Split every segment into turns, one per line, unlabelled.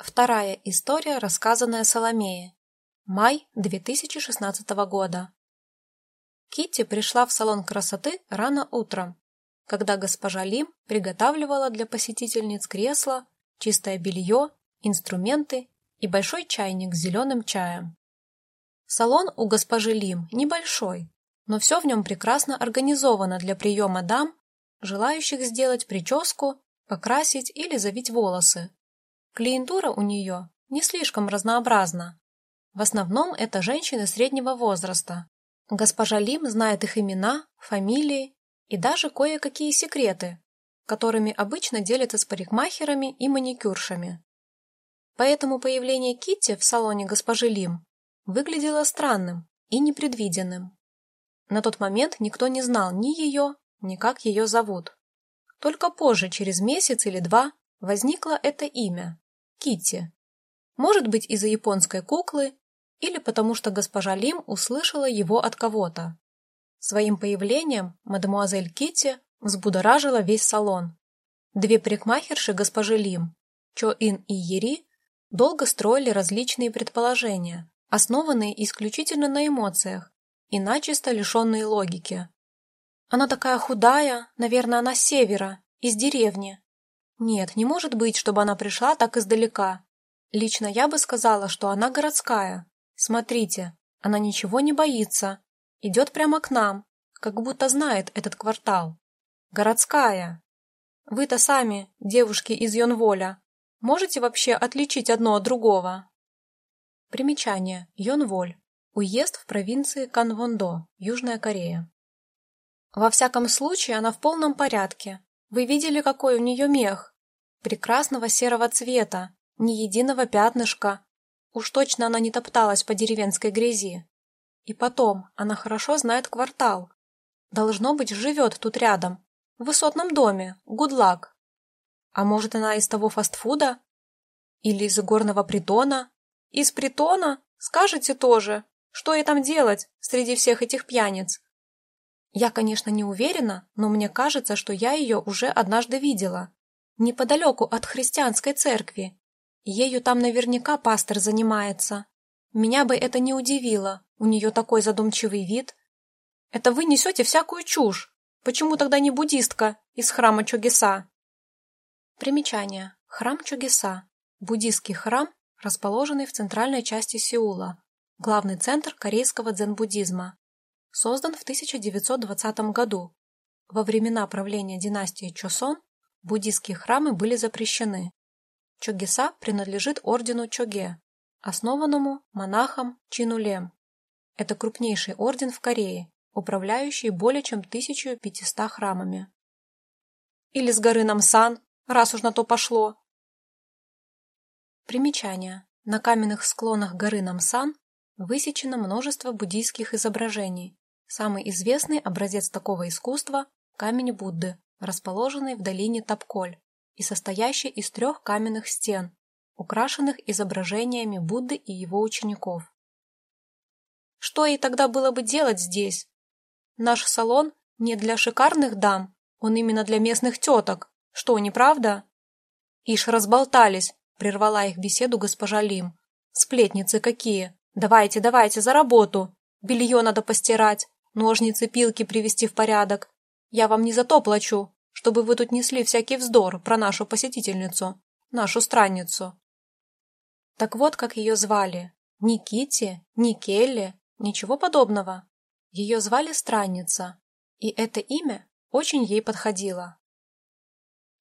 Вторая история, рассказанная Соломее. Май 2016 года. Китти пришла в салон красоты рано утром, когда госпожа Лим приготавливала для посетительниц кресло, чистое белье, инструменты и большой чайник с зеленым чаем. Салон у госпожи Лим небольшой, но все в нем прекрасно организовано для приема дам, желающих сделать прическу, покрасить или завить волосы. Клиентура у нее не слишком разнообразна. В основном это женщины среднего возраста. Госпожа Лим знает их имена, фамилии и даже кое-какие секреты, которыми обычно делятся с парикмахерами и маникюршами. Поэтому появление Китти в салоне госпожи Лим выглядело странным и непредвиденным. На тот момент никто не знал ни ее, ни как ее зовут. Только позже, через месяц или два, возникло это имя – Китти. Может быть, из-за японской куклы или потому что госпожа Лим услышала его от кого-то. Своим появлением мадемуазель Китти взбудоражила весь салон. Две парикмахерши госпожи Лим, Чо Ин и Ери, долго строили различные предположения, основанные исключительно на эмоциях и начисто лишенные логики. Она такая худая, наверное, она с севера, из деревни. Нет, не может быть, чтобы она пришла так издалека. Лично я бы сказала, что она городская, Смотрите, она ничего не боится. Идет прямо к нам, как будто знает этот квартал. Городская. Вы-то сами, девушки из Йонволя, можете вообще отличить одно от другого? Примечание. Йонволь. Уезд в провинции Канвондо, Южная Корея. Во всяком случае, она в полном порядке. Вы видели, какой у нее мех? Прекрасного серого цвета, ни единого пятнышка, Уж точно она не топталась по деревенской грязи. И потом, она хорошо знает квартал. Должно быть, живет тут рядом, в высотном доме, гудлак. А может, она из того фастфуда? Или из горного притона? Из притона? Скажете тоже. Что ей там делать среди всех этих пьяниц? Я, конечно, не уверена, но мне кажется, что я ее уже однажды видела. Неподалеку от христианской церкви, Ею там наверняка пастор занимается. Меня бы это не удивило, у нее такой задумчивый вид. Это вы несете всякую чушь. Почему тогда не буддистка из храма Чогеса? Примечание. Храм Чогеса. Буддистский храм, расположенный в центральной части Сеула. Главный центр корейского дзен-буддизма. Создан в 1920 году. Во времена правления династии Чосон буддистские храмы были запрещены. Чогеса принадлежит ордену Чоге, основанному монахом Чинулем. Это крупнейший орден в Корее, управляющий более чем 1500 храмами. Или с горы Намсан, раз уж на то пошло. Примечание. На каменных склонах горы Намсан высечено множество буддийских изображений. Самый известный образец такого искусства – камень Будды, расположенный в долине Тапколь и состоящий из трех каменных стен, украшенных изображениями Будды и его учеников. Что ей тогда было бы делать здесь? Наш салон не для шикарных дам, он именно для местных теток. Что, неправда? Ишь, разболтались, прервала их беседу госпожа Лим. Сплетницы какие! Давайте, давайте, за работу! Белье надо постирать, ножницы, пилки привести в порядок. Я вам не за то плачу, чтобы вы тут несли всякий вздор про нашу посетительницу, нашу странницу. Так вот, как ее звали. Ни Китти, ни Келли, ничего подобного. Ее звали Странница, и это имя очень ей подходило.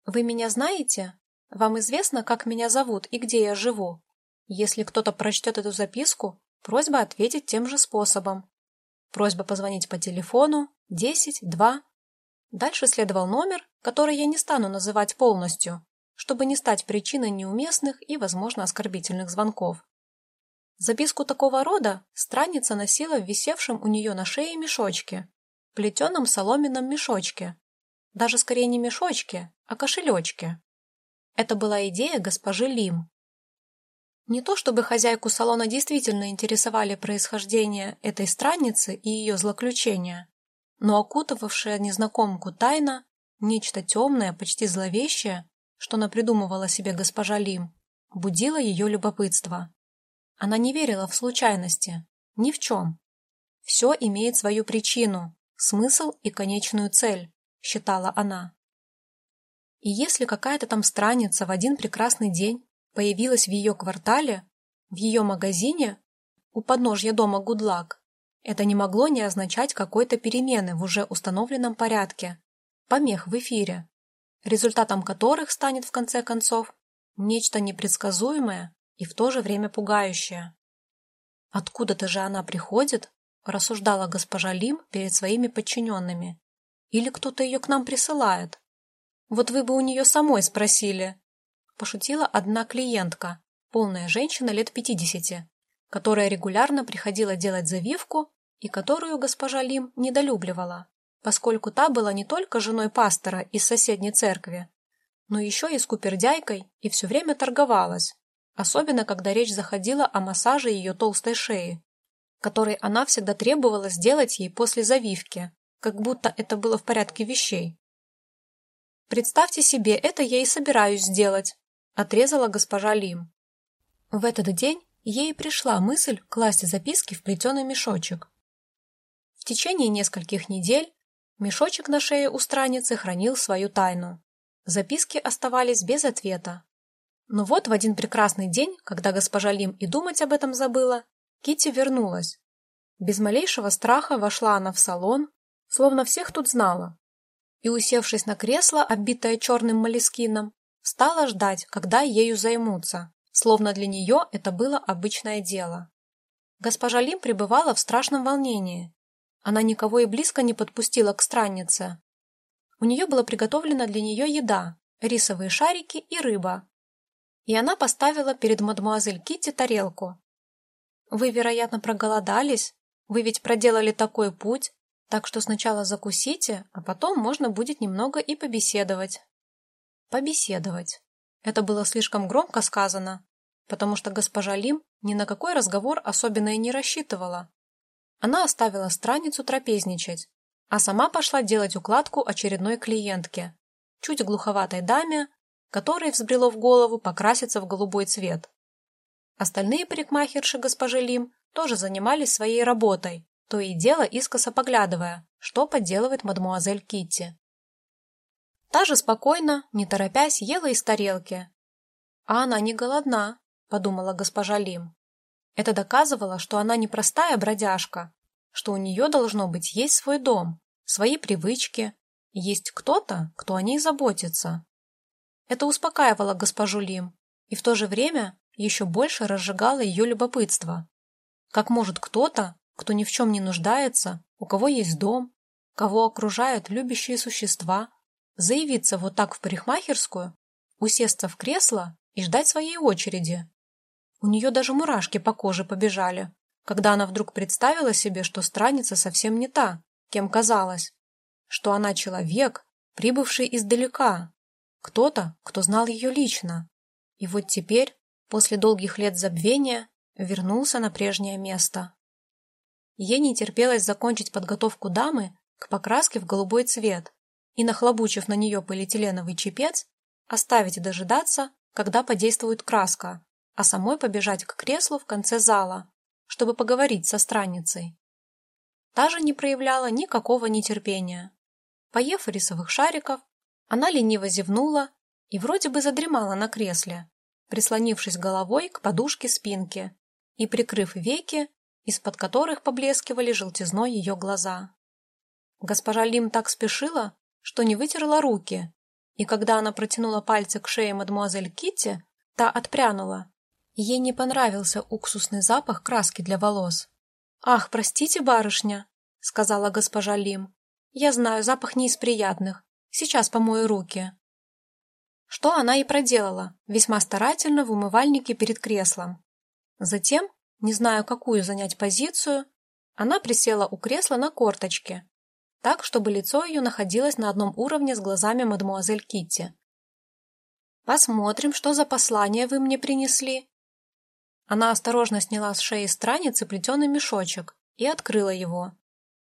«Вы меня знаете? Вам известно, как меня зовут и где я живу? Если кто-то прочтет эту записку, просьба ответить тем же способом. Просьба позвонить по телефону 10 2 Дальше следовал номер, который я не стану называть полностью, чтобы не стать причиной неуместных и, возможно, оскорбительных звонков. Записку такого рода странница носила в висевшем у нее на шее мешочке, плетеном соломенном мешочке. Даже скорее не мешочке, а кошелечке. Это была идея госпожи Лим. Не то чтобы хозяйку салона действительно интересовали происхождение этой странницы и ее злоключения, но окутывавшая незнакомку тайна, нечто темное, почти зловещее, что напридумывала себе госпожа Лим, будило ее любопытство. Она не верила в случайности, ни в чем. Все имеет свою причину, смысл и конечную цель, считала она. И если какая-то там страница в один прекрасный день появилась в ее квартале, в ее магазине, у подножья дома Гудлак, это не могло не означать какой-то перемены в уже установленном порядке, помех в эфире, результатом которых станет в конце концов нечто непредсказуемое и в то же время пугающее. Откуда-то же она приходит, рассуждала госпожа Лим перед своими подчиненными. Или кто-то ее к нам присылает? Вот вы бы у нее самой спросили. Пошутила одна клиентка, полная женщина лет пятидесяти, которая регулярно приходила делать завивку и которую госпожа Лим недолюбливала, поскольку та была не только женой пастора из соседней церкви, но еще и скупердяйкой и все время торговалась, особенно когда речь заходила о массаже ее толстой шеи, который она всегда требовала сделать ей после завивки, как будто это было в порядке вещей. «Представьте себе, это я и собираюсь сделать», — отрезала госпожа Лим. В этот день ей пришла мысль класть записки в плетеный мешочек. В течение нескольких недель мешочек на шее у страницы хранил свою тайну. Записки оставались без ответа. Но вот в один прекрасный день, когда госпожа Лим и думать об этом забыла, Кити вернулась. Без малейшего страха вошла она в салон, словно всех тут знала, и, усевшись на кресло, оббитое черным молескином, стала ждать, когда ею займутся, словно для нее это было обычное дело. Госпожа Лим пребывала в страшном волнении. Она никого и близко не подпустила к страннице, у нее была приготовлена для нее еда, рисовые шарики и рыба. И она поставила перед мадемуазель Китти тарелку. «Вы, вероятно, проголодались? Вы ведь проделали такой путь, так что сначала закусите, а потом можно будет немного и побеседовать». Побеседовать. Это было слишком громко сказано, потому что госпожа Лим ни на какой разговор особенно и не рассчитывала. Она оставила страницу трапезничать, а сама пошла делать укладку очередной клиентке, чуть глуховатой даме, которой взбрело в голову покраситься в голубой цвет. Остальные парикмахерши госпожи Лим тоже занимались своей работой, то и дело искоса поглядывая, что подделывает мадмуазель Китти. Та же спокойно, не торопясь, ела из тарелки. «А она не голодна», — подумала госпожа Лим. Это доказывало, что она не простая бродяжка, что у нее должно быть есть свой дом, свои привычки, есть кто-то, кто о ней заботится. Это успокаивало госпожу Лим и в то же время еще больше разжигало ее любопытство. Как может кто-то, кто ни в чем не нуждается, у кого есть дом, кого окружают любящие существа, заявиться вот так в парикмахерскую, усесться в кресло и ждать своей очереди. У нее даже мурашки по коже побежали когда она вдруг представила себе, что страница совсем не та, кем казалось, что она человек, прибывший издалека, кто-то, кто знал ее лично. И вот теперь, после долгих лет забвения, вернулся на прежнее место. Ей не терпелось закончить подготовку дамы к покраске в голубой цвет и, нахлобучив на нее полиэтиленовый чепец, оставить дожидаться, когда подействует краска, а самой побежать к креслу в конце зала, чтобы поговорить со странницей. Та же не проявляла никакого нетерпения. Поев рисовых шариков, она лениво зевнула и вроде бы задремала на кресле, прислонившись головой к подушке спинки и прикрыв веки, из-под которых поблескивали желтизной ее глаза. Госпожа Лим так спешила, что не вытерла руки, и когда она протянула пальцы к шее мадемуазель Китти, та отпрянула Ей не понравился уксусный запах краски для волос. «Ах, простите, барышня», — сказала госпожа Лим. «Я знаю, запах не из приятных. Сейчас помою руки». Что она и проделала, весьма старательно в умывальнике перед креслом. Затем, не знаю, какую занять позицию, она присела у кресла на корточке, так, чтобы лицо ее находилось на одном уровне с глазами мадемуазель Китти. «Посмотрим, что за послание вы мне принесли», она осторожно сняла с шеи страницы плетеный мешочек и открыла его.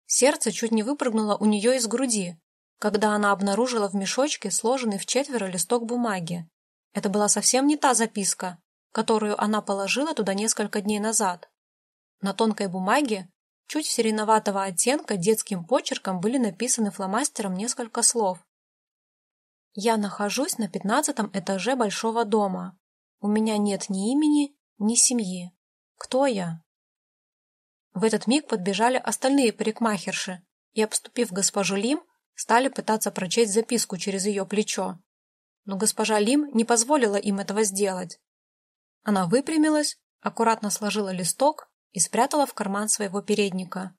Сердце чуть не выпрыгнуло у нее из груди, когда она обнаружила в мешочке сложенный в четверо листок бумаги. Это была совсем не та записка, которую она положила туда несколько дней назад. На тонкой бумаге, чуть сереноватого оттенка, детским почерком были написаны фломастером несколько слов. «Я нахожусь на пятнадцатом этаже большого дома. У меня нет ни имени, ни семьи. Кто я?» В этот миг подбежали остальные парикмахерши и, обступив госпожу Лим, стали пытаться прочесть записку через ее плечо. Но госпожа Лим не позволила им этого сделать. Она выпрямилась, аккуратно сложила листок и спрятала в карман своего передника.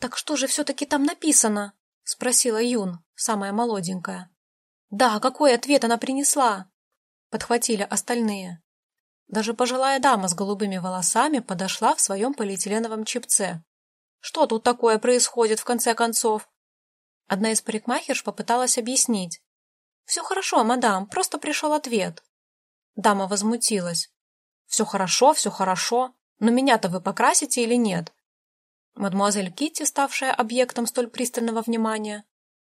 «Так что же все-таки там написано?» — спросила Юн, самая молоденькая. «Да, какой ответ она принесла?» — подхватили остальные. Даже пожилая дама с голубыми волосами подошла в своем полиэтиленовом чипце. «Что тут такое происходит, в конце концов?» Одна из парикмахерш попыталась объяснить. «Все хорошо, мадам, просто пришел ответ». Дама возмутилась. «Все хорошо, все хорошо. Но меня-то вы покрасите или нет?» Мадемуазель Китти, ставшая объектом столь пристального внимания,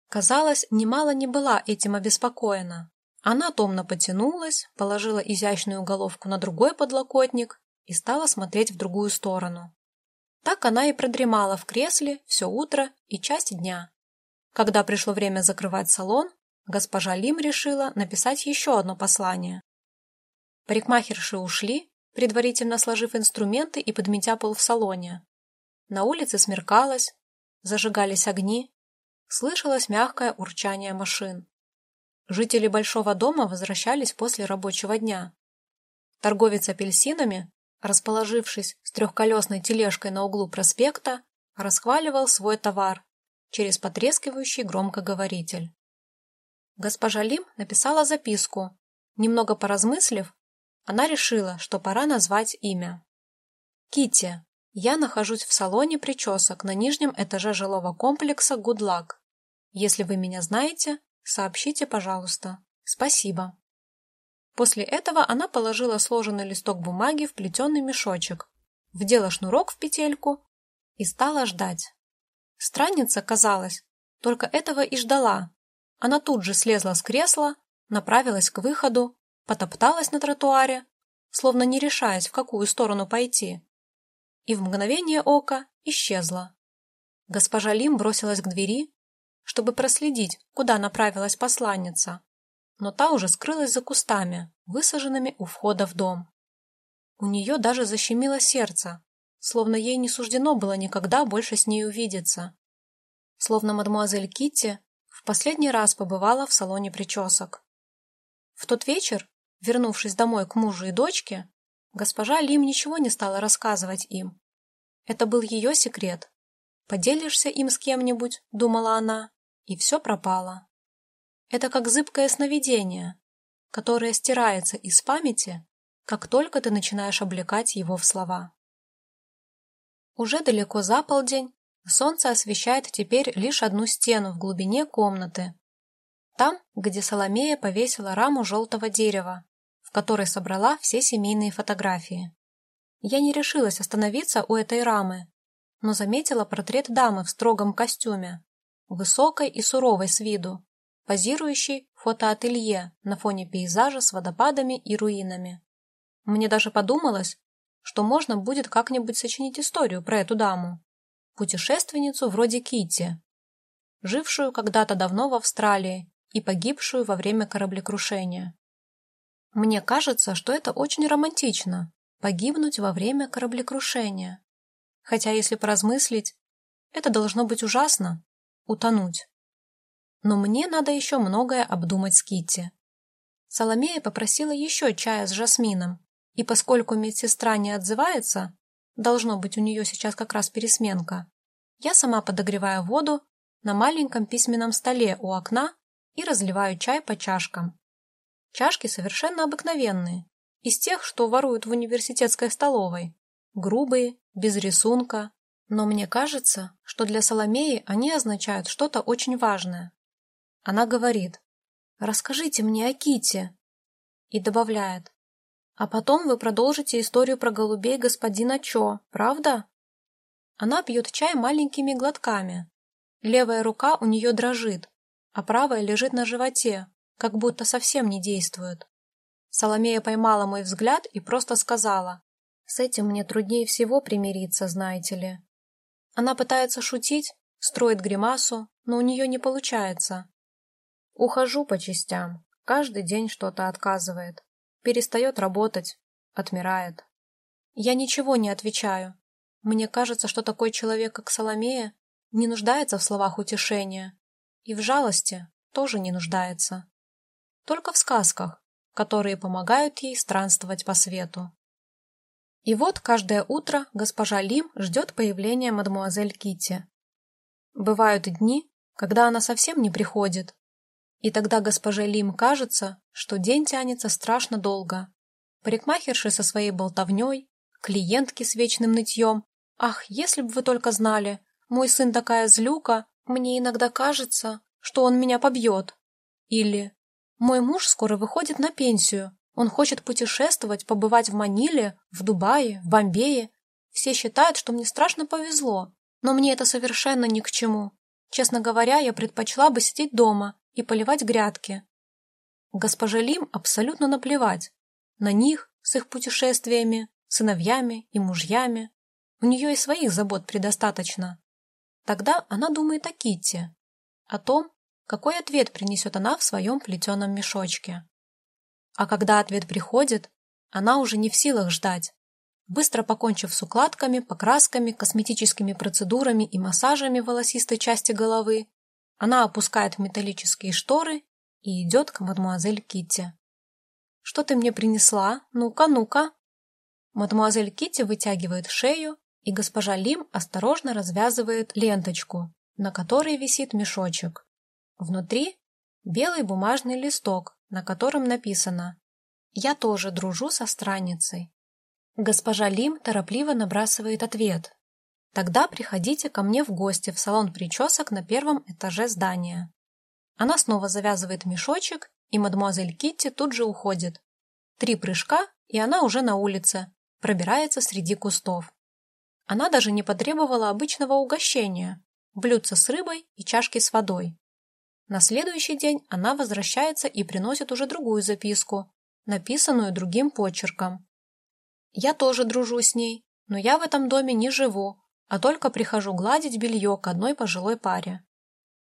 казалось, немало не была этим обеспокоена. Она томно потянулась, положила изящную головку на другой подлокотник и стала смотреть в другую сторону. Так она и продремала в кресле все утро и часть дня. Когда пришло время закрывать салон, госпожа Лим решила написать еще одно послание. Парикмахерши ушли, предварительно сложив инструменты и подметя пол в салоне. На улице смеркалось, зажигались огни, слышалось мягкое урчание машин. Жители большого дома возвращались после рабочего дня. Торговец апельсинами, расположившись с трехколесной тележкой на углу проспекта, расхваливал свой товар через потрескивающий громкоговоритель. Госпожа Лим написала записку. Немного поразмыслив, она решила, что пора назвать имя. Кити, я нахожусь в салоне причесок на нижнем этаже жилого комплекса Гудлак. Если вы меня знаете, сообщите, пожалуйста. Спасибо. После этого она положила сложенный листок бумаги в плетеный мешочек, вдела шнурок в петельку и стала ждать. Странница, казалось, только этого и ждала. Она тут же слезла с кресла, направилась к выходу, потопталась на тротуаре, словно не решаясь, в какую сторону пойти, и в мгновение ока исчезла. Госпожа Лим бросилась к двери, чтобы проследить, куда направилась посланница, но та уже скрылась за кустами, высаженными у входа в дом. У нее даже защемило сердце, словно ей не суждено было никогда больше с ней увидеться. Словно мадемуазель Китти в последний раз побывала в салоне причесок. В тот вечер Вернувшись домой к мужу и дочке, госпожа Лим ничего не стала рассказывать им. Это был ее секрет. Поделишься им с кем-нибудь, думала она, и все пропало. Это как зыбкое сновидение, которое стирается из памяти, как только ты начинаешь облекать его в слова. Уже далеко за полдень солнце освещает теперь лишь одну стену в глубине комнаты. Там, где Соломея повесила раму желтого дерева, в которой собрала все семейные фотографии. Я не решилась остановиться у этой рамы, но заметила портрет дамы в строгом костюме, высокой и суровой с виду, позирующей фотоателье на фоне пейзажа с водопадами и руинами. Мне даже подумалось, что можно будет как-нибудь сочинить историю про эту даму, путешественницу вроде Кити, жившую когда-то давно в Австралии и погибшую во время кораблекрушения. Мне кажется, что это очень романтично — погибнуть во время кораблекрушения. Хотя, если поразмыслить, это должно быть ужасно — утонуть. Но мне надо еще многое обдумать с Китти. Соломея попросила еще чая с жасмином, и поскольку медсестра не отзывается, должно быть у нее сейчас как раз пересменка, я сама подогреваю воду на маленьком письменном столе у окна и разливаю чай по чашкам. Чашки совершенно обыкновенные, из тех, что воруют в университетской столовой. Грубые, без рисунка. Но мне кажется, что для Соломеи они означают что-то очень важное. Она говорит «Расскажите мне о Ките и добавляет «А потом вы продолжите историю про голубей господина Чо, правда?» Она пьет чай маленькими глотками. Левая рука у нее дрожит, а правая лежит на животе, как будто совсем не действует. Соломея поймала мой взгляд и просто сказала, «С этим мне труднее всего примириться, знаете ли». Она пытается шутить, строит гримасу, но у нее не получается. Ухожу по частям, каждый день что-то отказывает, перестает работать, отмирает. Я ничего не отвечаю. Мне кажется, что такой человек, как Соломея, не нуждается в словах утешения и в жалости тоже не нуждается. Только в сказках, которые помогают ей странствовать по свету. И вот каждое утро госпожа Лим ждет появления мадмуазель Китти. Бывают дни, когда она совсем не приходит, и тогда госпоже Лим кажется, что день тянется страшно долго. Парикмахерши со своей болтовней, клиентки с вечным нытьем. Ах, если бы вы только знали, мой сын такая злюка, мне иногда кажется, что он меня побьет. Или мой муж скоро выходит на пенсию. Он хочет путешествовать, побывать в Маниле, в Дубае, в Бомбее. Все считают, что мне страшно повезло, но мне это совершенно ни к чему. Честно говоря, я предпочла бы сидеть дома и поливать грядки. Госпоже Лим абсолютно наплевать. На них, с их путешествиями, сыновьями и мужьями. У нее и своих забот предостаточно. Тогда она думает о Китте, о том, какой ответ принесет она в своем плетеном мешочке. А когда ответ приходит, она уже не в силах ждать. Быстро покончив с укладками, покрасками, косметическими процедурами и массажами волосистой части головы, она опускает металлические шторы и идет к мадемуазель Китти. «Что ты мне принесла? Ну-ка, ну-ка!» Мадемуазель Китти вытягивает шею, и госпожа Лим осторожно развязывает ленточку, на которой висит мешочек. Внутри белый бумажный листок, на котором написано «Я тоже дружу со странницей». Госпожа Лим торопливо набрасывает ответ. «Тогда приходите ко мне в гости в салон причесок на первом этаже здания». Она снова завязывает мешочек, и мадемуазель Китти тут же уходит. Три прыжка, и она уже на улице, пробирается среди кустов. Она даже не потребовала обычного угощения – блюдца с рыбой и чашки с водой. На следующий день она возвращается и приносит уже другую записку, написанную другим почерком. Я тоже дружу с ней, но я в этом доме не живу, а только прихожу гладить белье к одной пожилой паре.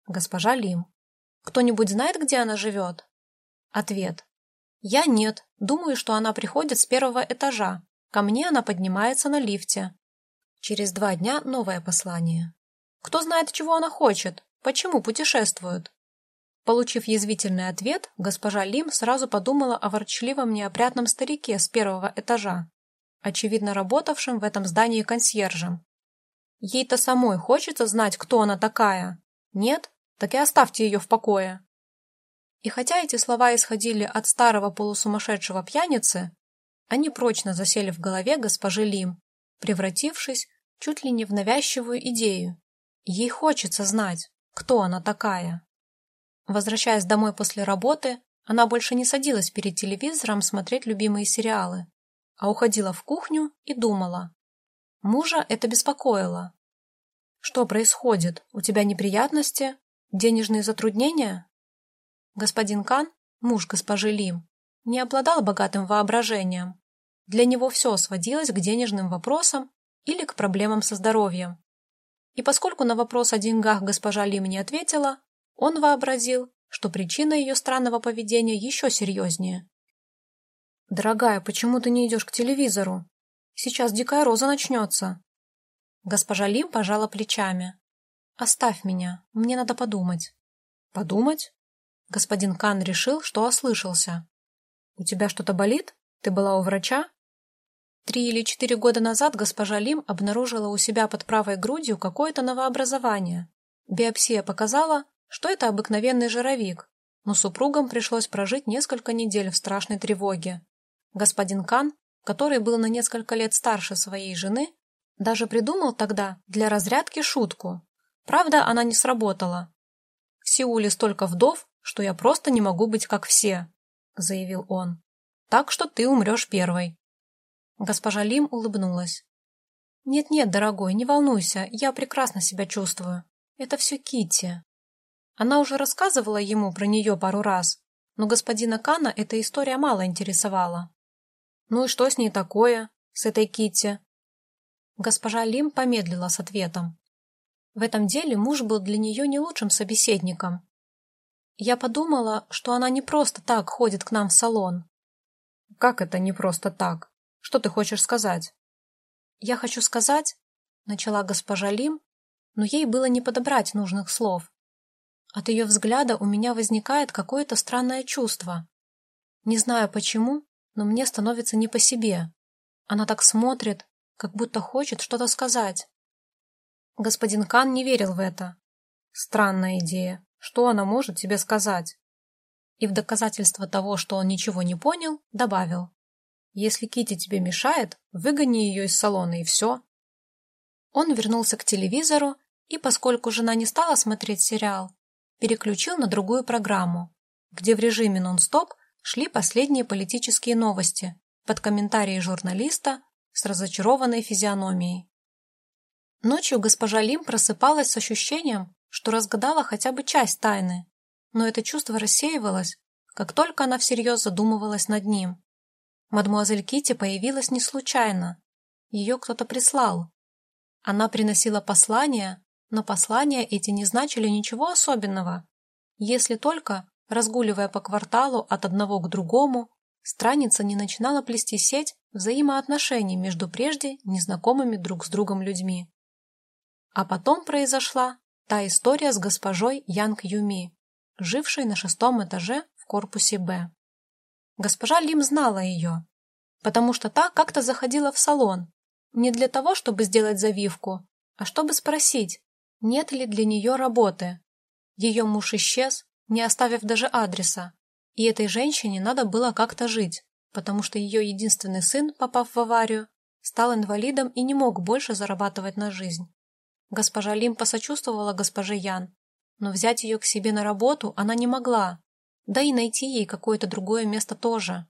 Госпожа Лим. Кто-нибудь знает, где она живет? Ответ. Я нет, думаю, что она приходит с первого этажа. Ко мне она поднимается на лифте. Через два дня новое послание. Кто знает, чего она хочет? Почему путешествует? Получив язвительный ответ, госпожа Лим сразу подумала о ворчливом неопрятном старике с первого этажа, очевидно работавшем в этом здании консьержем. Ей-то самой хочется знать, кто она такая. Нет? Так и оставьте ее в покое. И хотя эти слова исходили от старого полусумасшедшего пьяницы, они прочно засели в голове госпожи Лим, превратившись чуть ли не в навязчивую идею. Ей хочется знать, кто она такая. Возвращаясь домой после работы, она больше не садилась перед телевизором смотреть любимые сериалы, а уходила в кухню и думала. Мужа это беспокоило. «Что происходит? У тебя неприятности? Денежные затруднения?» Господин Кан, муж госпожи Лим, не обладал богатым воображением. Для него все сводилось к денежным вопросам или к проблемам со здоровьем. И поскольку на вопрос о деньгах госпожа Лим не ответила, он вообразил, что причина ее странного поведения еще серьезнее. «Дорогая, почему ты не идешь к телевизору? Сейчас дикая роза начнется». Госпожа Лим пожала плечами. «Оставь меня, мне надо подумать». «Подумать?» Господин Кан решил, что ослышался. «У тебя что-то болит? Ты была у врача?» Три или четыре года назад госпожа Лим обнаружила у себя под правой грудью какое-то новообразование. Биопсия показала, что это обыкновенный жировик, но супругам пришлось прожить несколько недель в страшной тревоге. Господин Кан, который был на несколько лет старше своей жены, даже придумал тогда для разрядки шутку. Правда, она не сработала. «В Сеуле столько вдов, что я просто не могу быть как все», — заявил он. «Так что ты умрешь первой». Госпожа Лим улыбнулась. «Нет-нет, дорогой, не волнуйся, я прекрасно себя чувствую. Это все Китти. Она уже рассказывала ему про нее пару раз, но господина Кана эта история мало интересовала. «Ну и что с ней такое, с этой Китти?» Госпожа Лим помедлила с ответом. В этом деле муж был для нее не лучшим собеседником. Я подумала, что она не просто так ходит к нам в салон. «Как это не просто так? Что ты хочешь сказать?» «Я хочу сказать...» — начала госпожа Лим, но ей было не подобрать нужных слов. От ее взгляда у меня возникает какое-то странное чувство. Не знаю почему, но мне становится не по себе. Она так смотрит, как будто хочет что-то сказать. Господин Кан не верил в это. Странная идея. Что она может тебе сказать? И в доказательство того, что он ничего не понял, добавил. Если Кити тебе мешает, выгони ее из салона и все. Он вернулся к телевизору и, поскольку жена не стала смотреть сериал, переключил на другую программу, где в режиме нон-стоп шли последние политические новости под комментарии журналиста с разочарованной физиономией. Ночью госпожа Лим просыпалась с ощущением, что разгадала хотя бы часть тайны, но это чувство рассеивалось, как только она всерьез задумывалась над ним. Мадмуазель Кити появилась не случайно. Ее кто-то прислал. Она приносила послания, но послания эти не значили ничего особенного, если только, разгуливая по кварталу от одного к другому, страница не начинала плести сеть взаимоотношений между прежде незнакомыми друг с другом людьми. А потом произошла та история с госпожой Янг Юми, жившей на шестом этаже в корпусе «Б». Госпожа Лим знала ее, потому что та как-то заходила в салон, не для того, чтобы сделать завивку, а чтобы спросить, нет ли для нее работы. Ее муж исчез, не оставив даже адреса, и этой женщине надо было как-то жить, потому что ее единственный сын, попав в аварию, стал инвалидом и не мог больше зарабатывать на жизнь. Госпожа Лим посочувствовала госпоже Ян, но взять ее к себе на работу она не могла, да и найти ей какое-то другое место тоже.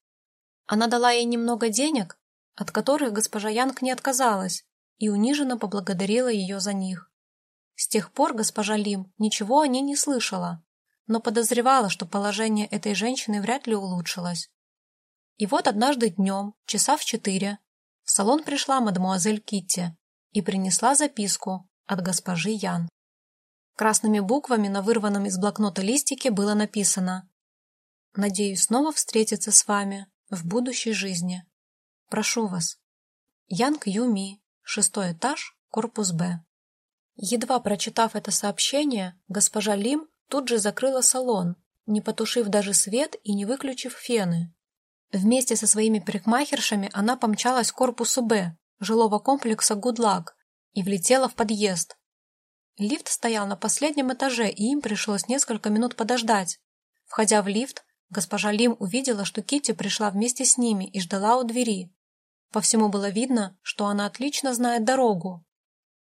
Она дала ей немного денег, от которых госпожа Янг не отказалась, и униженно поблагодарила ее за них. С тех пор госпожа Лим ничего о ней не слышала, но подозревала, что положение этой женщины вряд ли улучшилось. И вот однажды днем, часа в четыре, в салон пришла мадемуазель Китти и принесла записку от госпожи Ян. Красными буквами на вырванном из блокнота листике было написано «Надеюсь снова встретиться с вами в будущей жизни. Прошу вас. Янг Юми, шестой этаж, корпус Б». Едва прочитав это сообщение, госпожа Лим тут же закрыла салон, не потушив даже свет и не выключив фены. Вместе со своими парикмахершами она помчалась к корпусу «Б» жилого комплекса «Гудлак» и влетела в подъезд. Лифт стоял на последнем этаже, и им пришлось несколько минут подождать. Входя в лифт, госпожа Лим увидела, что Китти пришла вместе с ними и ждала у двери. По всему было видно, что она отлично знает дорогу,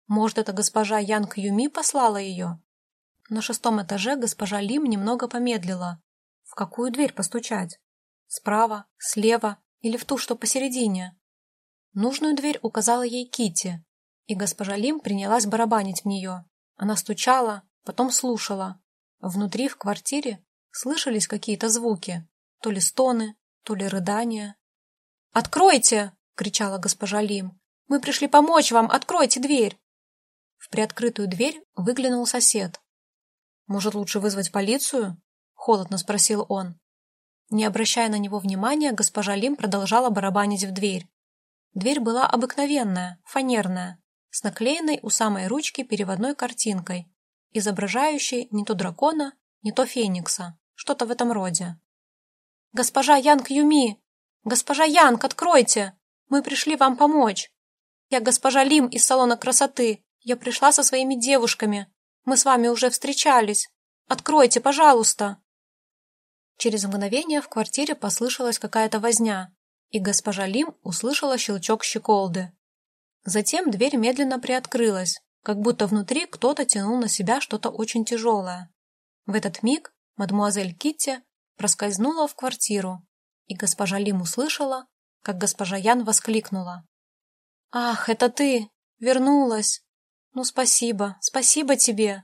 может, это госпожа Янг Юми послала ее? На шестом этаже госпожа Лим немного помедлила. В какую дверь постучать? Справа, слева или в ту, что посередине? Нужную дверь указала ей Кити, и госпожа Лим принялась барабанить в нее. Она стучала, потом слушала. Внутри, в квартире, слышались какие-то звуки, то ли стоны, то ли рыдания. «Откройте!» — кричала госпожа Лим. «Мы пришли помочь вам! Откройте дверь!» Приоткрытую дверь выглянул сосед. «Может, лучше вызвать полицию?» — холодно спросил он. Не обращая на него внимания, госпожа Лим продолжала барабанить в дверь. Дверь была обыкновенная, фанерная, с наклеенной у самой ручки переводной картинкой, изображающей не то дракона, не то феникса, что-то в этом роде. «Госпожа Янг Юми! Госпожа Янг, откройте! Мы пришли вам помочь! Я госпожа Лим из салона красоты, я пришла со своими девушками. Мы с вами уже встречались. Откройте, пожалуйста!» Через мгновение в квартире послышалась какая-то возня, и госпожа Лим услышала щелчок щеколды. Затем дверь медленно приоткрылась, как будто внутри кто-то тянул на себя что-то очень тяжелое. В этот миг мадмуазель Китти проскользнула в квартиру, и госпожа Лим услышала, как госпожа Ян воскликнула. «Ах, это ты! Вернулась! «Ну, спасибо, спасибо тебе!»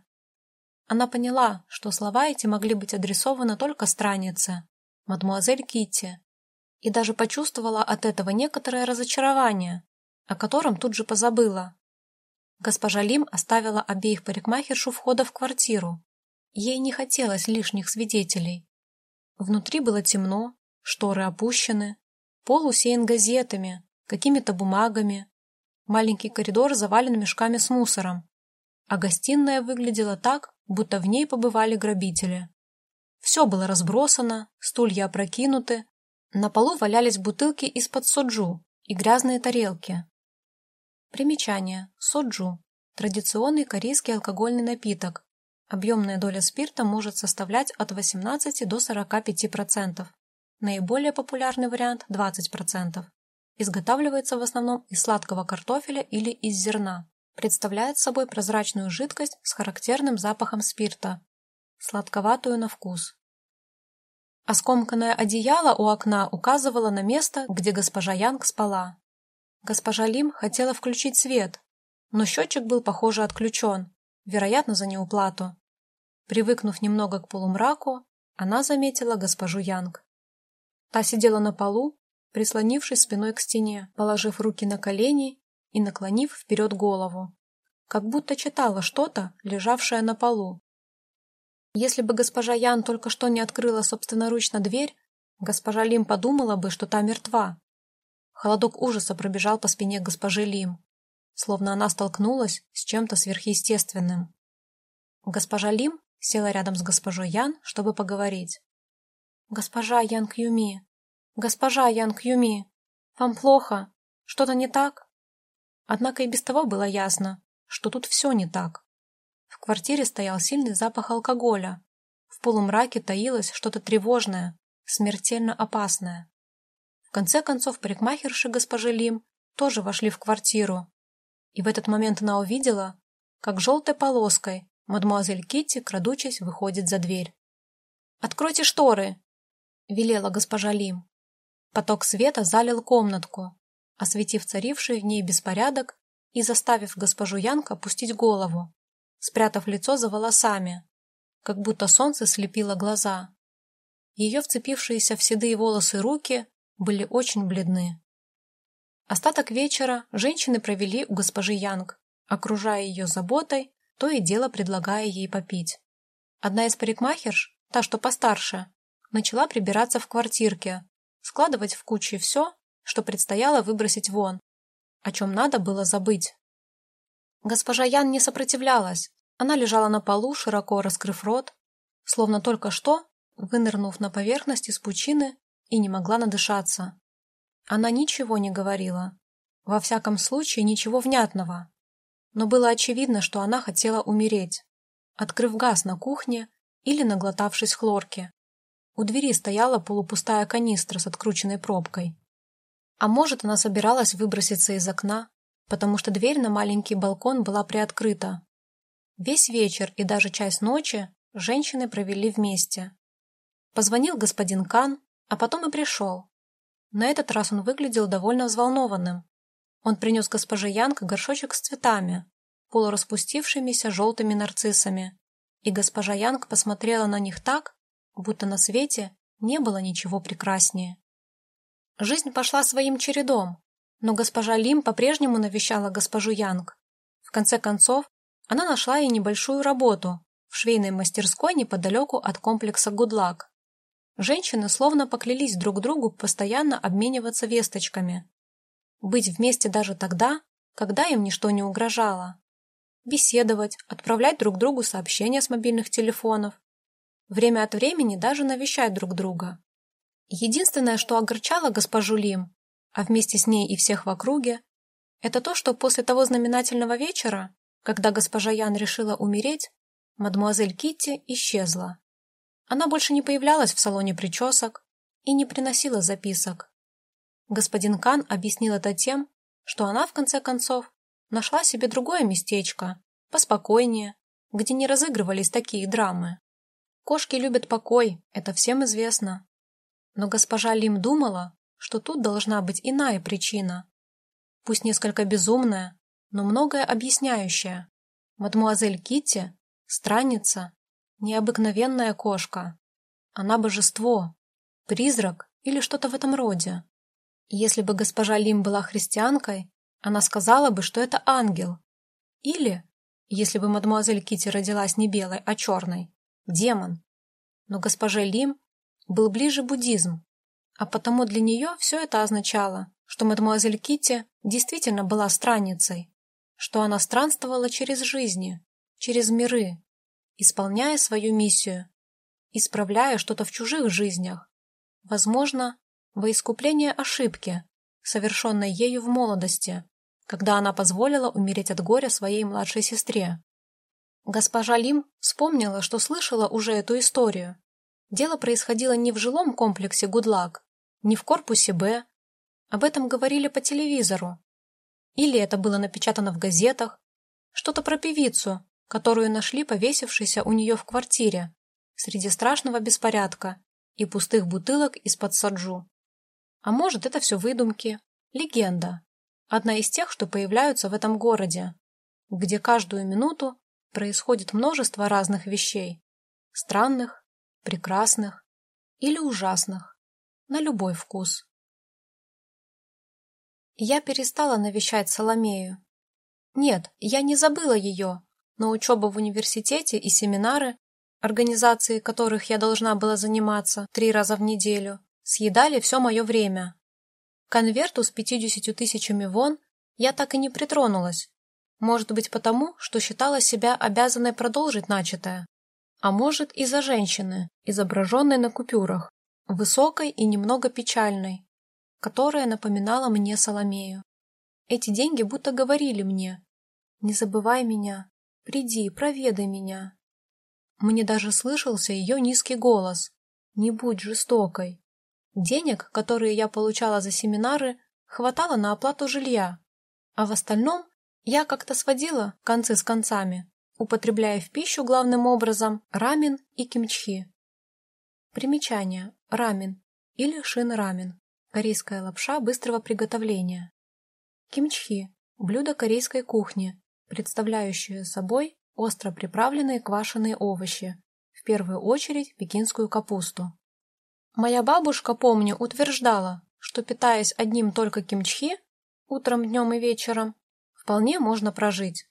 Она поняла, что слова эти могли быть адресованы только странице, мадмуазель Китти, и даже почувствовала от этого некоторое разочарование, о котором тут же позабыла. Госпожа Лим оставила обеих парикмахершу входа в квартиру. Ей не хотелось лишних свидетелей. Внутри было темно, шторы опущены, пол усеян газетами, какими-то бумагами, маленький коридор завален мешками с мусором, а гостиная выглядела так, будто в ней побывали грабители. Все было разбросано, стулья опрокинуты, на полу валялись бутылки из-под соджу и грязные тарелки. Примечание. Соджу. Традиционный корейский алкогольный напиток. Объемная доля спирта может составлять от 18 до 45%. Наиболее популярный вариант – 20%. Изготавливается в основном из сладкого картофеля или из зерна. Представляет собой прозрачную жидкость с характерным запахом спирта, сладковатую на вкус. А скомканное одеяло у окна указывало на место, где госпожа Янг спала. Госпожа Лим хотела включить свет, но счетчик был, похоже, отключен, вероятно, за неуплату. Привыкнув немного к полумраку, она заметила госпожу Янг. Та сидела на полу, прислонившись спиной к стене, положив руки на колени и наклонив вперед голову, как будто читала что-то, лежавшее на полу. Если бы госпожа Ян только что не открыла собственноручно дверь, госпожа Лим подумала бы, что та мертва. Холодок ужаса пробежал по спине госпожи Лим, словно она столкнулась с чем-то сверхъестественным. Госпожа Лим села рядом с госпожой Ян, чтобы поговорить. «Госпожа Ян Кьюми! Госпожа Ян Кьюми! Вам плохо? Что-то не так?» Однако и без того было ясно, что тут все не так. В квартире стоял сильный запах алкоголя. В полумраке таилось что-то тревожное, смертельно опасное. В конце концов парикмахерши госпожи Лим тоже вошли в квартиру. И в этот момент она увидела, как желтой полоской мадемуазель Китти, крадучись, выходит за дверь. «Откройте шторы!» — велела госпожа Лим. Поток света залил комнатку, осветив царивший в ней беспорядок и заставив госпожу Янг опустить голову спрятав лицо за волосами, как будто солнце слепило глаза. Ее вцепившиеся в седые волосы руки были очень бледны. Остаток вечера женщины провели у госпожи Янг, окружая ее заботой, то и дело предлагая ей попить. Одна из парикмахерш, та, что постарше, начала прибираться в квартирке, складывать в кучи все, что предстояло выбросить вон, о чем надо было забыть. Госпожа Ян не сопротивлялась. Она лежала на полу, широко раскрыв рот, словно только что, вынырнув на поверхность из пучины, и не могла надышаться. Она ничего не говорила. Во всяком случае, ничего внятного. Но было очевидно, что она хотела умереть, открыв газ на кухне или наглотавшись хлорки. У двери стояла полупустая канистра с открученной пробкой. А может, она собиралась выброситься из окна, потому что дверь на маленький балкон была приоткрыта. Весь вечер и даже часть ночи женщины провели вместе. Позвонил господин Кан, а потом и пришел. На этот раз он выглядел довольно взволнованным. Он принес госпоже Янг горшочек с цветами, полураспустившимися желтыми нарциссами, и госпожа Янг посмотрела на них так, будто на свете не было ничего прекраснее. Жизнь пошла своим чередом, но госпожа Лим по-прежнему навещала госпожу Янг. В конце концов, она нашла ей небольшую работу в швейной мастерской неподалеку от комплекса Гудлак. Женщины словно поклялись друг другу постоянно обмениваться весточками. Быть вместе даже тогда, когда им ничто не угрожало. Беседовать, отправлять друг другу сообщения с мобильных телефонов. Время от времени даже навещать друг друга. Единственное, что огорчало госпожу Лим, а вместе с ней и всех в округе, это то, что после того знаменательного вечера, когда госпожа Ян решила умереть, мадмуазель Китти исчезла. Она больше не появлялась в салоне причесок и не приносила записок. Господин Кан объяснил это тем, что она, в конце концов, нашла себе другое местечко, поспокойнее, где не разыгрывались такие драмы. Кошки любят покой, это всем известно. Но госпожа Лим думала, что тут должна быть иная причина. Пусть несколько безумная, но многое объясняющая. Мадмуазель Китти — странница, необыкновенная кошка. Она божество, призрак или что-то в этом роде. Если бы госпожа Лим была христианкой, она сказала бы, что это ангел. Или, если бы мадемуазель Кити родилась не белой, а черной, демон. Но госпоже Лим был ближе буддизм, а потому для нее все это означало, что мадемуазель Кити действительно была странницей, что она странствовала через жизни, через миры, исполняя свою миссию, исправляя что-то в чужих жизнях, возможно, во искупление ошибки, совершенной ею в молодости, когда она позволила умереть от горя своей младшей сестре. Госпожа Лим вспомнила, что слышала уже эту историю. Дело происходило не в жилом комплексе Гудлак, не в корпусе Б. Об этом говорили по телевизору. Или это было напечатано в газетах. Что-то про певицу, которую нашли повесившейся у нее в квартире, среди страшного беспорядка и пустых бутылок из-под саджу. А может, это все выдумки, легенда. Одна из тех, что появляются в этом городе, где каждую минуту происходит множество разных вещей. Странных, прекрасных или ужасных. На любой вкус. Я перестала навещать Соломею. Нет, я не забыла ее, но учеба в университете и семинары, организации которых я должна была заниматься три раза в неделю, съедали все мое время. К конверту с 50 тысячами вон я так и не притронулась. Может быть потому, что считала себя обязанной продолжить начатое. А может из-за женщины, изображенной на купюрах, высокой и немного печальной, которая напоминала мне Соломею. Эти деньги будто говорили мне «Не забывай меня, приди, проведай меня». Мне даже слышался ее низкий голос «Не будь жестокой». Денег, которые я получала за семинары, хватало на оплату жилья, а в остальном я как-то сводила концы с концами, употребляя в пищу главным образом рамен и кимчхи. Примечание. Рамен или шин-рамен. Корейская лапша быстрого приготовления. Кимчхи – блюдо корейской кухни, представляющее собой остро приправленные квашеные овощи, в первую очередь пекинскую капусту. Моя бабушка, помню, утверждала, что питаясь одним только кимчхи, утром, днем и вечером, вполне можно прожить.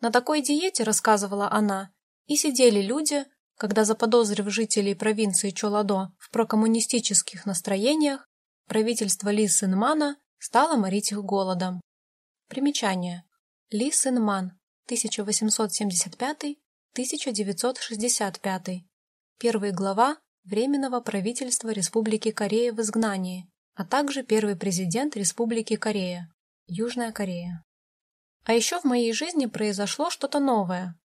На такой диете, рассказывала она, и сидели люди, когда заподозрив жителей провинции Чоладо в прокоммунистических настроениях, правительство Ли Сынмана стало морить их голодом. Примечание. Ли Сынман, 1875-1965. Первая глава Временного правительства Республики Корея в изгнании, а также первый президент Республики Корея, Южная Корея. А еще в моей жизни произошло что-то новое.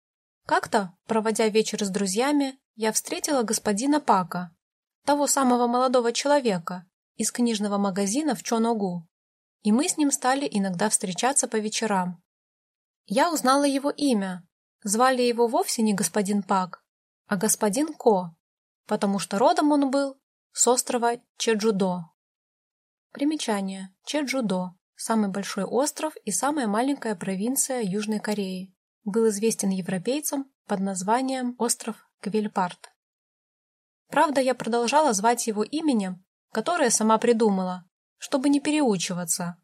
Как-то, проводя вечер с друзьями, я встретила господина Пака, того самого молодого человека, из книжного магазина в Чоногу, и мы с ним стали иногда встречаться по вечерам. Я узнала его имя. Звали его вовсе не господин Пак, а господин Ко потому что родом он был с острова Чеджудо. Примечание. Чеджудо – самый большой остров и самая маленькая провинция Южной Кореи. Был известен европейцам под названием остров Квельпарт. Правда, я продолжала звать его именем, которое сама придумала, чтобы не переучиваться.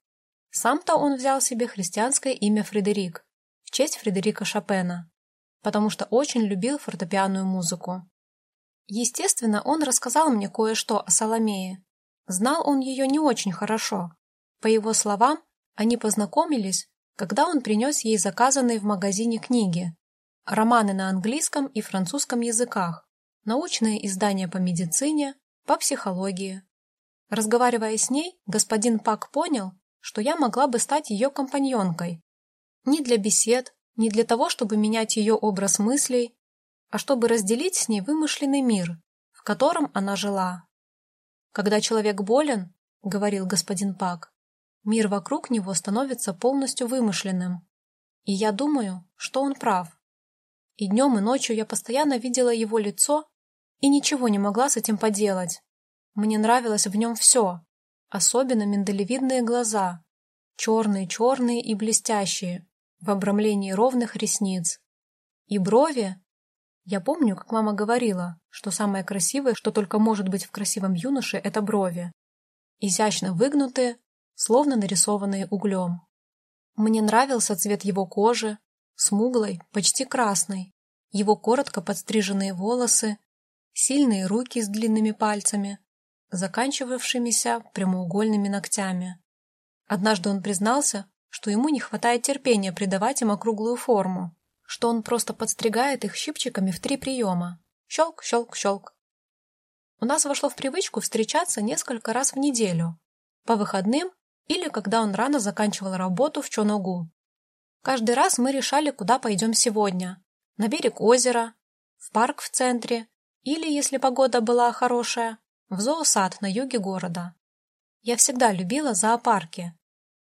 Сам-то он взял себе христианское имя Фредерик в честь Фредерика Шопена, потому что очень любил фортепианную музыку. Естественно, он рассказал мне кое-что о Соломее. Знал он ее не очень хорошо. По его словам, они познакомились, когда он принес ей заказанные в магазине книги. Романы на английском и французском языках, научные издания по медицине, по психологии. Разговаривая с ней, господин Пак понял, что я могла бы стать ее компаньонкой. Не для бесед, не для того, чтобы менять ее образ мыслей, а чтобы разделить с ней вымышленный мир, в котором она жила. Когда человек болен, говорил господин Пак, мир вокруг него становится полностью вымышленным. И я думаю, что он прав. И днем, и ночью я постоянно видела его лицо и ничего не могла с этим поделать. Мне нравилось в нем все, особенно миндалевидные глаза, черные-черные и блестящие, в обрамлении ровных ресниц. И брови, Я помню, как мама говорила, что самое красивое, что только может быть в красивом юноше, это брови. Изящно выгнутые, словно нарисованные углем. Мне нравился цвет его кожи, смуглой, почти красной, его коротко подстриженные волосы, сильные руки с длинными пальцами, заканчивавшимися прямоугольными ногтями. Однажды он признался, что ему не хватает терпения придавать им округлую форму, что он просто подстригает их щипчиками в три приема. Щелк, щелк, щелк. У нас вошло в привычку встречаться несколько раз в неделю, по выходным или когда он рано заканчивал работу в Чоногу. Каждый раз мы решали, куда пойдем сегодня. На берег озера, в парк в центре или, если погода была хорошая, в зоосад на юге города. Я всегда любила зоопарки.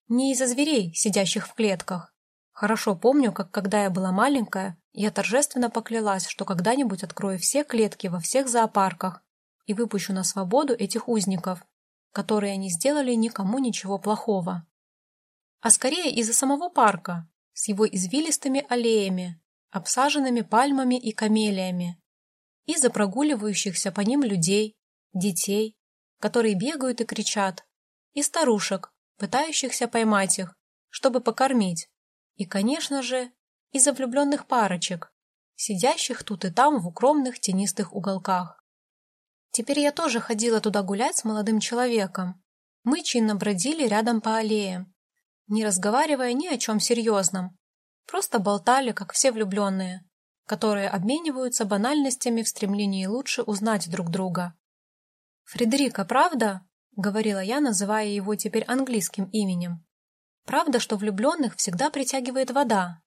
Не из-за зверей, сидящих в клетках. Хорошо помню, как когда я была маленькая, я торжественно поклялась, что когда-нибудь открою все клетки во всех зоопарках и выпущу на свободу этих узников, которые не сделали никому ничего плохого. А скорее из-за самого парка, с его извилистыми аллеями, обсаженными пальмами и камелиями, из-за прогуливающихся по ним людей, детей, которые бегают и кричат, и старушек, пытающихся поймать их, чтобы покормить, и, конечно же, из-за влюбленных парочек, сидящих тут и там в укромных тенистых уголках. Теперь я тоже ходила туда гулять с молодым человеком. Мы чинно бродили рядом по аллеям, не разговаривая ни о чем серьезном. Просто болтали, как все влюбленные, которые обмениваются банальностями в стремлении лучше узнать друг друга. «Фредерика, правда?» — говорила я, называя его теперь английским именем. «Правда, что влюбленных всегда притягивает вода?»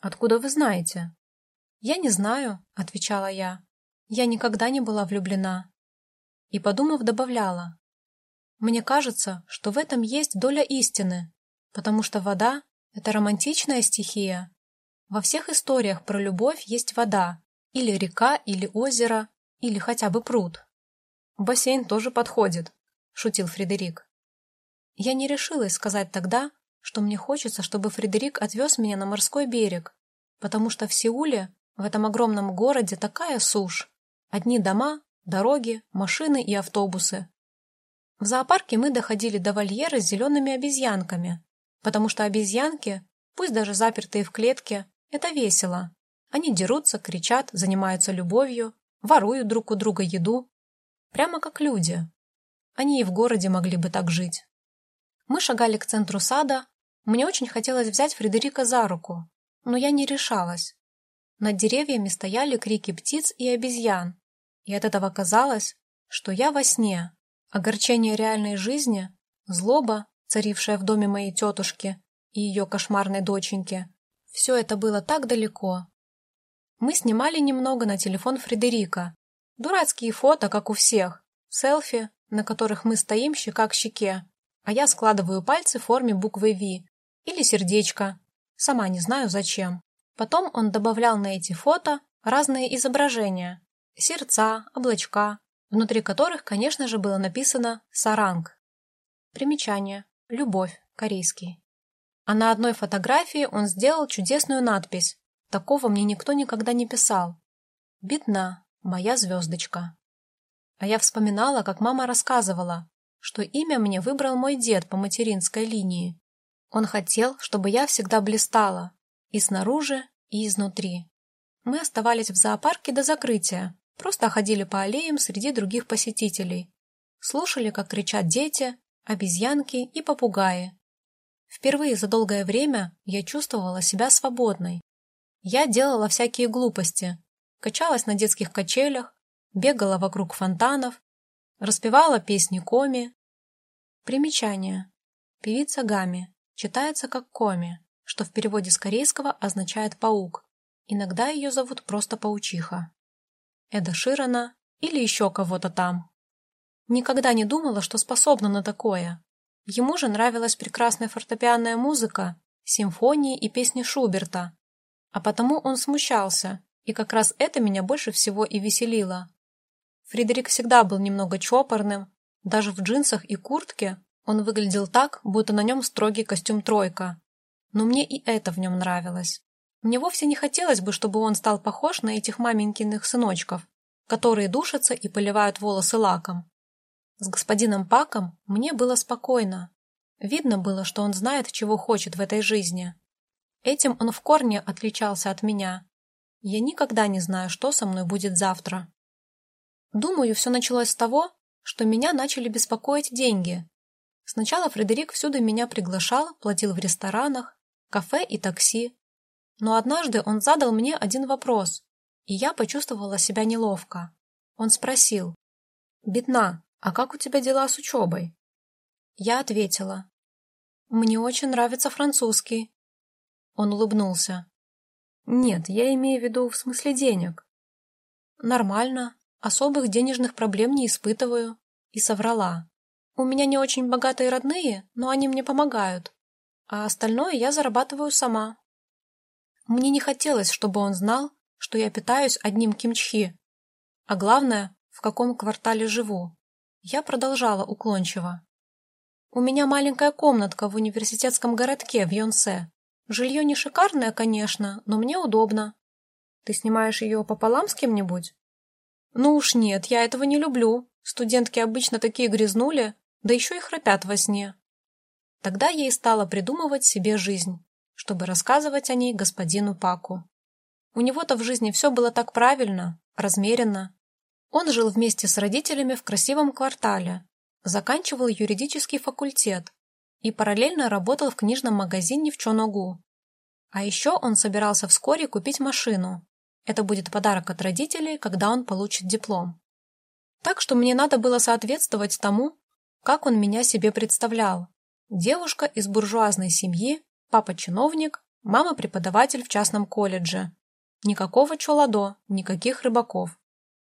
«Откуда вы знаете?» «Я не знаю», — отвечала я. Я никогда не была влюблена. И, подумав, добавляла. Мне кажется, что в этом есть доля истины, потому что вода — это романтичная стихия. Во всех историях про любовь есть вода, или река, или озеро, или хотя бы пруд. «Бассейн тоже подходит», — шутил Фредерик. Я не решилась сказать тогда, что мне хочется, чтобы Фредерик отвез меня на морской берег, потому что в Сеуле, в этом огромном городе, такая сушь, Одни дома, дороги, машины и автобусы. В зоопарке мы доходили до вольера с зелеными обезьянками, потому что обезьянки, пусть даже запертые в клетке, это весело. Они дерутся, кричат, занимаются любовью, воруют друг у друга еду. Прямо как люди. Они и в городе могли бы так жить. Мы шагали к центру сада. Мне очень хотелось взять Фредерика за руку, но я не решалась. Над деревьями стояли крики птиц и обезьян, и от этого казалось, что я во сне. Огорчение реальной жизни, злоба, царившая в доме моей тетушки и ее кошмарной доченьки, все это было так далеко. Мы снимали немного на телефон Фредерика. Дурацкие фото, как у всех. Селфи, на которых мы стоим щека к щеке, а я складываю пальцы в форме буквы V или сердечко. Сама не знаю зачем. Потом он добавлял на эти фото разные изображения, сердца, облачка, внутри которых, конечно же, было написано «Саранг». Примечание. Любовь. Корейский. А на одной фотографии он сделал чудесную надпись. Такого мне никто никогда не писал. «Бедна, моя звездочка». А я вспоминала, как мама рассказывала, что имя мне выбрал мой дед по материнской линии. Он хотел, чтобы я всегда блистала, и снаружи, и изнутри. Мы оставались в зоопарке до закрытия, Просто ходили по аллеям среди других посетителей. Слушали, как кричат дети, обезьянки и попугаи. Впервые за долгое время я чувствовала себя свободной. Я делала всякие глупости, качалась на детских качелях, бегала вокруг фонтанов, распевала песни Коми. Примечание. Певица Гами читается как Коми, что в переводе с корейского означает «паук». Иногда ее зовут просто паучиха. Эда Ширана или еще кого-то там. Никогда не думала, что способна на такое. Ему же нравилась прекрасная фортепианная музыка, симфонии и песни Шуберта. А потому он смущался, и как раз это меня больше всего и веселило. Фредерик всегда был немного чопорным, даже в джинсах и куртке он выглядел так, будто на нем строгий костюм «тройка». Но мне и это в нем нравилось. Мне вовсе не хотелось бы, чтобы он стал похож на этих маменькиных сыночков, которые душатся и поливают волосы лаком. С господином Паком мне было спокойно. Видно было, что он знает, чего хочет в этой жизни. Этим он в корне отличался от меня. Я никогда не знаю, что со мной будет завтра. Думаю, все началось с того, что меня начали беспокоить деньги. Сначала Фредерик всюду меня приглашал, платил в ресторанах, кафе и такси. Но однажды он задал мне один вопрос, и я почувствовала себя неловко. Он спросил, «Бедна, а как у тебя дела с учебой?» Я ответила, «Мне очень нравится французский». Он улыбнулся. «Нет, я имею в виду в смысле денег». «Нормально, особых денежных проблем не испытываю». И соврала. «У меня не очень богатые родные, но они мне помогают, а остальное я зарабатываю сама». Мне не хотелось, чтобы он знал, что я питаюсь одним кимчхи, а главное, в каком квартале живу. Я продолжала уклончиво. У меня маленькая комнатка в университетском городке в Йонсе. Жилье не шикарное, конечно, но мне удобно. Ты снимаешь ее пополам с кем-нибудь? Ну уж нет, я этого не люблю. Студентки обычно такие грязнули, да еще и храпят во сне. Тогда я и стала придумывать себе жизнь, чтобы рассказывать о ней господину Паку. У него-то в жизни все было так правильно, размеренно. Он жил вместе с родителями в красивом квартале, заканчивал юридический факультет, и параллельно работал в книжном магазине в Чоногу. А еще он собирался вскоре купить машину. Это будет подарок от родителей, когда он получит диплом. Так что мне надо было соответствовать тому, как он меня себе представлял. Девушка из буржуазной семьи, папа чиновник, мама преподаватель в частном колледже. Никакого чоладо, никаких рыбаков.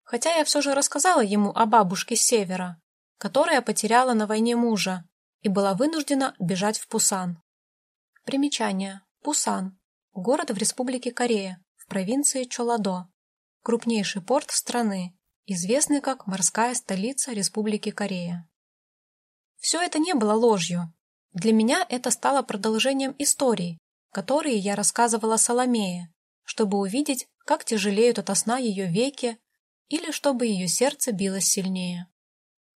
Хотя я все же рассказала ему о бабушке с севера, которая потеряла на войне мужа, и была вынуждена бежать в Пусан. Примечание. Пусан. Город в Республике Корея, в провинции Чоладо. Крупнейший порт страны, известный как морская столица Республики Корея. Все это не было ложью. Для меня это стало продолжением историй, которые я рассказывала Соломее, чтобы увидеть, как тяжелеют от сна ее веки или чтобы ее сердце билось сильнее.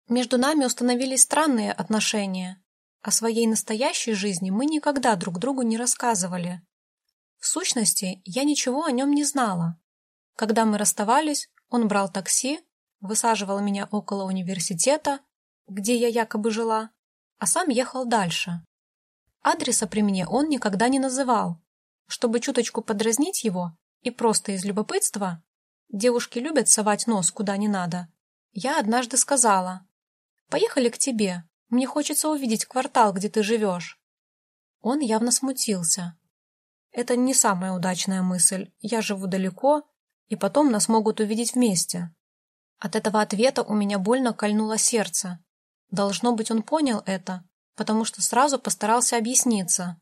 Между нами установились странные отношения. О своей настоящей жизни мы никогда друг другу не рассказывали. В сущности, я ничего о нем не знала. Когда мы расставались, он брал такси, высаживал меня около университета, где я якобы жила, а сам ехал дальше. Адреса при мне он никогда не называл. Чтобы чуточку подразнить его и просто из любопытства, девушки любят совать нос куда не надо, я однажды сказала, Поехали к тебе. Мне хочется увидеть квартал, где ты живешь. Он явно смутился. Это не самая удачная мысль. Я живу далеко, и потом нас могут увидеть вместе. От этого ответа у меня больно кольнуло сердце. Должно быть, он понял это, потому что сразу постарался объясниться.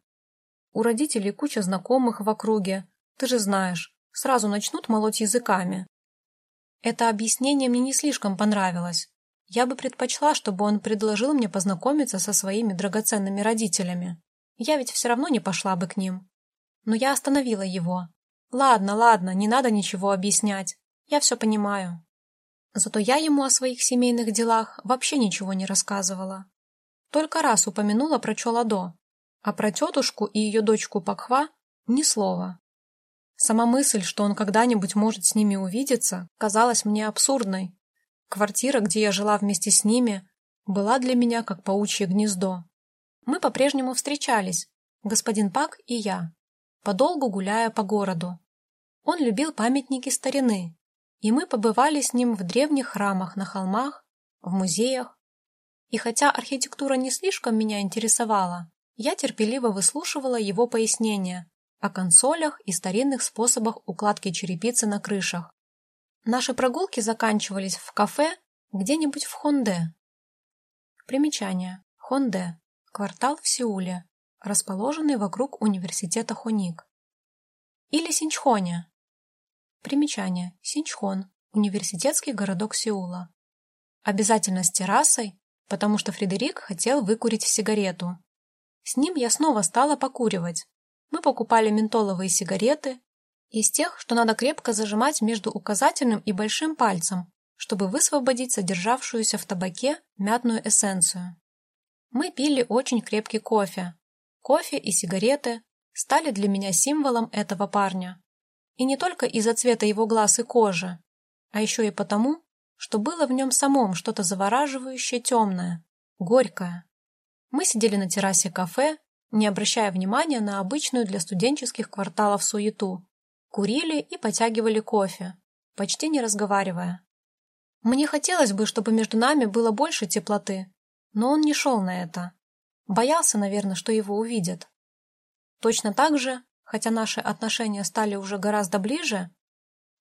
У родителей куча знакомых в округе, ты же знаешь, сразу начнут молоть языками. Это объяснение мне не слишком понравилось. Я бы предпочла, чтобы он предложил мне познакомиться со своими драгоценными родителями. Я ведь все равно не пошла бы к ним. Но я остановила его. Ладно, ладно, не надо ничего объяснять. Я все понимаю. Зато я ему о своих семейных делах вообще ничего не рассказывала. Только раз упомянула про Чоладо, а про тетушку и ее дочку Пакхва ни слова. Сама мысль, что он когда-нибудь может с ними увидеться, казалась мне абсурдной. Квартира, где я жила вместе с ними, была для меня как паучье гнездо. Мы по-прежнему встречались, господин Пак и я, подолгу гуляя по городу. Он любил памятники старины, и мы побывали с ним в древних храмах на холмах, в музеях. И хотя архитектура не слишком меня интересовала, я терпеливо выслушивала его пояснения о консолях и старинных способах укладки черепицы на крышах. Наши прогулки заканчивались в кафе где-нибудь в Хонде. Примечание. Хонде. Квартал в Сеуле, расположенный вокруг университета Хоник. Или Синчхоне. Примечание. Синчхон. Университетский городок Сеула. Обязательно с террасой, потому что Фредерик хотел выкурить сигарету. С ним я снова стала покуривать, Мы покупали ментоловые сигареты из тех, что надо крепко зажимать между указательным и большим пальцем, чтобы высвободить содержавшуюся в табаке мятную эссенцию. Мы пили очень крепкий кофе. Кофе и сигареты стали для меня символом этого парня. И не только из-за цвета его глаз и кожи, а еще и потому, что было в нем самом что-то завораживающее темное, горькое. Мы сидели на террасе кафе, не обращая внимания на обычную для студенческих кварталов суету, курили и потягивали кофе, почти не разговаривая. Мне хотелось бы, чтобы между нами было больше теплоты, но он не шел на это. Боялся, наверное, что его увидят. Точно так же, хотя наши отношения стали уже гораздо ближе,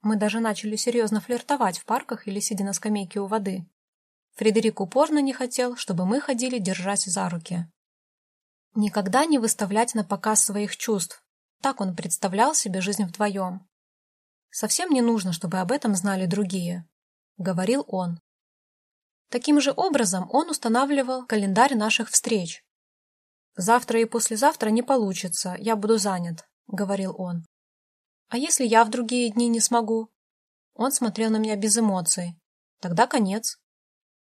мы даже начали серьезно флиртовать в парках или сидя на скамейке у воды. Фредерик упорно не хотел, чтобы мы ходили, держась за руки. Никогда не выставлять на показ своих чувств. Так он представлял себе жизнь вдвоем. «Совсем не нужно, чтобы об этом знали другие», — говорил он. Таким же образом он устанавливал календарь наших встреч. «Завтра и послезавтра не получится, я буду занят», — говорил он. «А если я в другие дни не смогу?» Он смотрел на меня без эмоций. «Тогда конец».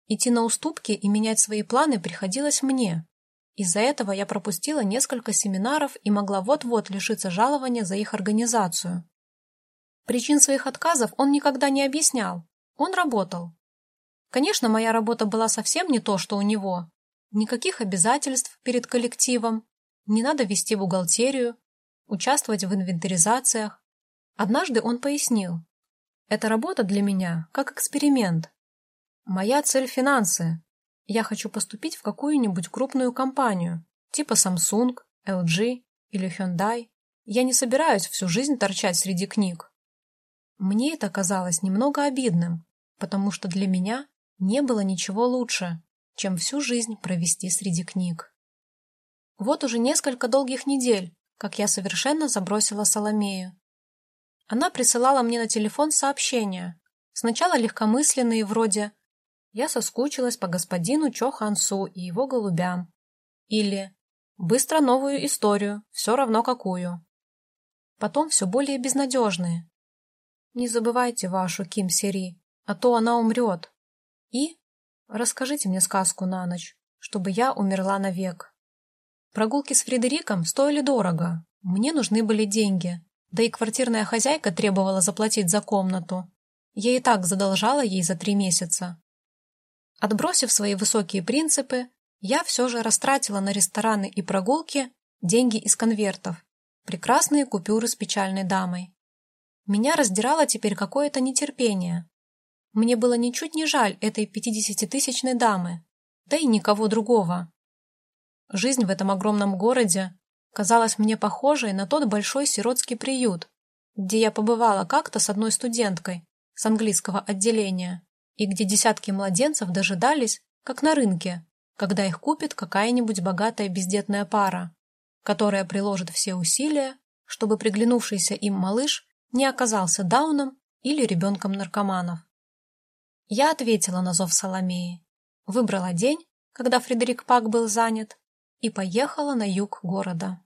Идти на уступки и менять свои планы приходилось мне. Из-за этого я пропустила несколько семинаров и могла вот-вот лишиться жалования за их организацию. Причин своих отказов он никогда не объяснял. Он работал. Конечно, моя работа была совсем не то, что у него. Никаких обязательств перед коллективом. Не надо вести бухгалтерию, участвовать в инвентаризациях. Однажды он пояснил. Эта работа для меня как эксперимент. Моя цель – финансы. Я хочу поступить в какую-нибудь крупную компанию, типа Samsung, LG или Hyundai. Я не собираюсь всю жизнь торчать среди книг. Мне это казалось немного обидным, потому что для меня не было ничего лучше, чем всю жизнь провести среди книг. Вот уже несколько долгих недель, как я совершенно забросила Соломею. Она присылала мне на телефон сообщения, сначала легкомысленные вроде я соскучилась по господину Чо Хансу и его голубям. Или «Быстро новую историю, все равно какую». Потом все более безнадежные. «Не забывайте вашу Ким Сери, а то она умрет». И «Расскажите мне сказку на ночь, чтобы я умерла навек». Прогулки с Фредериком стоили дорого. Мне нужны были деньги, да и квартирная хозяйка требовала заплатить за комнату. Я и так задолжала ей за три месяца. Отбросив свои высокие принципы, я все же растратила на рестораны и прогулки деньги из конвертов, прекрасные купюры с печальной дамой. Меня раздирало теперь какое-то нетерпение. Мне было ничуть не жаль этой пятидесятитысячной дамы, да и никого другого. Жизнь в этом огромном городе казалась мне похожей на тот большой сиротский приют, где я побывала как-то с одной студенткой с английского отделения и где десятки младенцев дожидались, как на рынке, когда их купит какая-нибудь богатая бездетная пара, которая приложит все усилия, чтобы приглянувшийся им малыш не оказался дауном или ребенком наркоманов. Я ответила на зов Соломеи, выбрала день, когда Фредерик Пак был занят, и поехала на юг города.